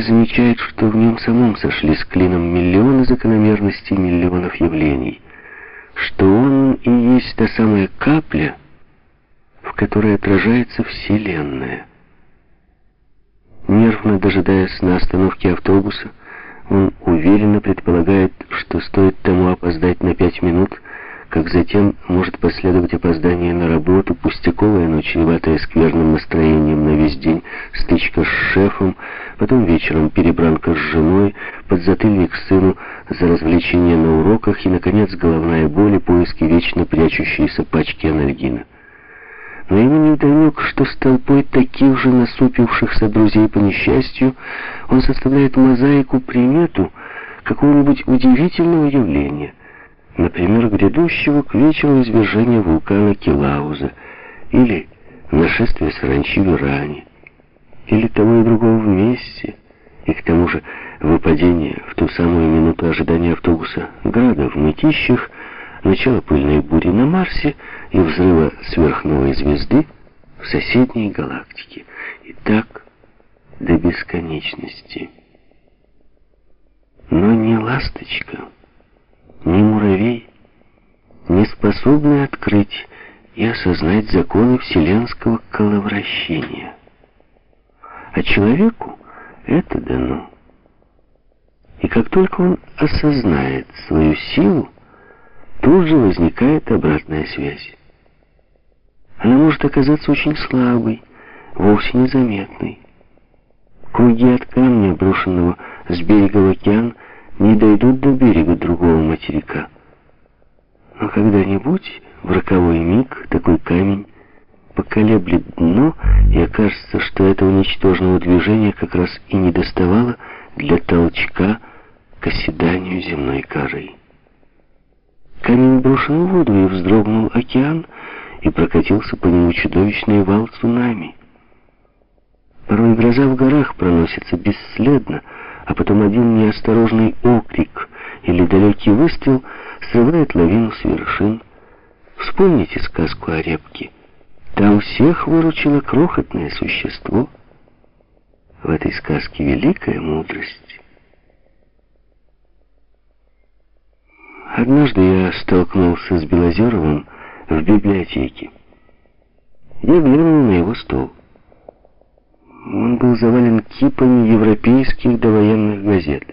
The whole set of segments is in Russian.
замечает, что в нем самом сошли с клином миллионы закономерностей, миллионов явлений, что он и есть та самая капля, в которой отражается Вселенная. Нервно дожидаясь на остановке автобуса, он уверенно предполагает, что стоит тому опоздать на пять минут, как затем может последовать опоздание на работу, пустяковое, но чреватое скверным настроением на весь день, стычка с шефом, потом вечером перебранка с женой, подзатыльник сыну за развлечение на уроках и, наконец, головная боль и поиски вечно прячущейся пачки анальгина. Но ему не вдомек, что с толпой таких же насупившихся друзей по несчастью он составляет мозаику примету какого-нибудь удивительного явления. Например, грядущего к вечеру извержения вулкана Килауза, или нашествия саранчи в Иране, или того и другого вместе, и к тому же выпадение в ту самую минуту ожидания автобуса града в мытищах, начало пыльной бури на Марсе и взрыва сверхновой звезды в соседней галактике. И так до бесконечности. Но не ласточка, ни муравей не способны открыть и осознать законы вселенского коловращения. А человеку это дано. И как только он осознает свою силу, тут же возникает обратная связь. Она может оказаться очень слабой, вовсе незаметной. Круги от камня, брошенного с берега в океан, не дойдут до берега другого материка. Но когда-нибудь, в роковой миг, такой камень поколеблет дно, и окажется, что этого ничтожного движения как раз и не доставало для толчка к оседанию земной коры. Камень брошен в воду, и вздрогнул океан, и прокатился по нему чудовищный вал цунами. Порой гроза в горах проносится бесследно, а потом один неосторожный окрик или далекий выстрел срывает лавину с вершин. Вспомните сказку о репке. Там всех выручило крохотное существо. В этой сказке великая мудрость. Однажды я столкнулся с Белозеровым в библиотеке. Я глянул на его стол. Он был завален кипами европейских довоенных газет.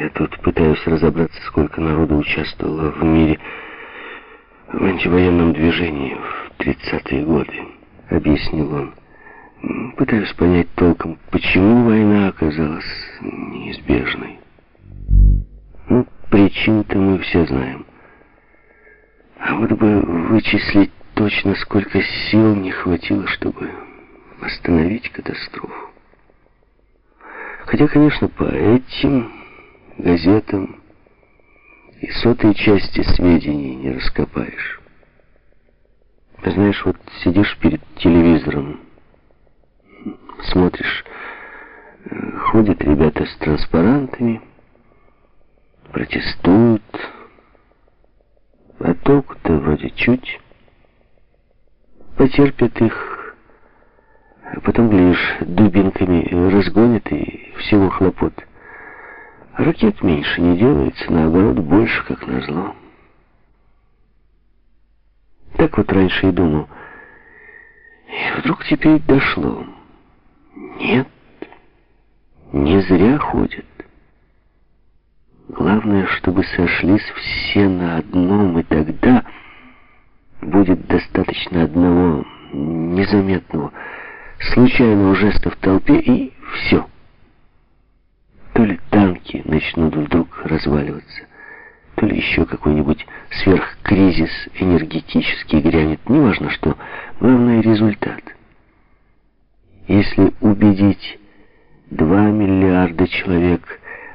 Я тут пытаюсь разобраться, сколько народу участвовало в мире в антивоенном движении в 30-е годы, объяснил он. Пытаюсь понять толком, почему война оказалась неизбежной. Ну, причин-то мы все знаем. А вот бы вычислить точно, сколько сил не хватило, чтобы остановить катастрофу. Хотя, конечно, по этим газетам и сотой части сведений не раскопаешь. Знаешь, вот сидишь перед телевизором, смотришь, э, ходят ребята с транспарантами, протестуют, а толку-то вроде чуть потерпят их, а потом, глядишь, дубинками разгонят и всего хлопот. Ракет меньше не делается, наоборот, больше, как назло. Так вот раньше и думал. И вдруг теперь дошло. Нет, не зря ходят. Главное, чтобы сошлись все на одном, и тогда будет достаточно одного незаметного, случайного жеста в толпе, и все. Начнут вдруг разваливаться, то ли еще какой-нибудь сверхкризис энергетический грянет, неважно что, главное результат. Если убедить 2 миллиарда человек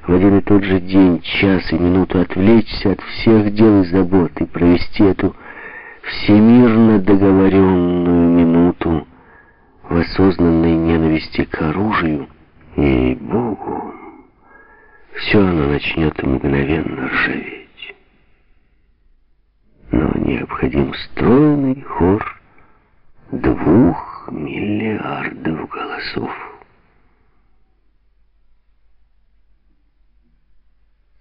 в один и тот же день, час и минуту отвлечься от всех дел и забот и провести эту всемирно договоренную минуту в осознанной ненависти к оружию, и Богу, все оно начнет мгновенно ржаветь. Но необходим стройный хор двух миллиардов голосов.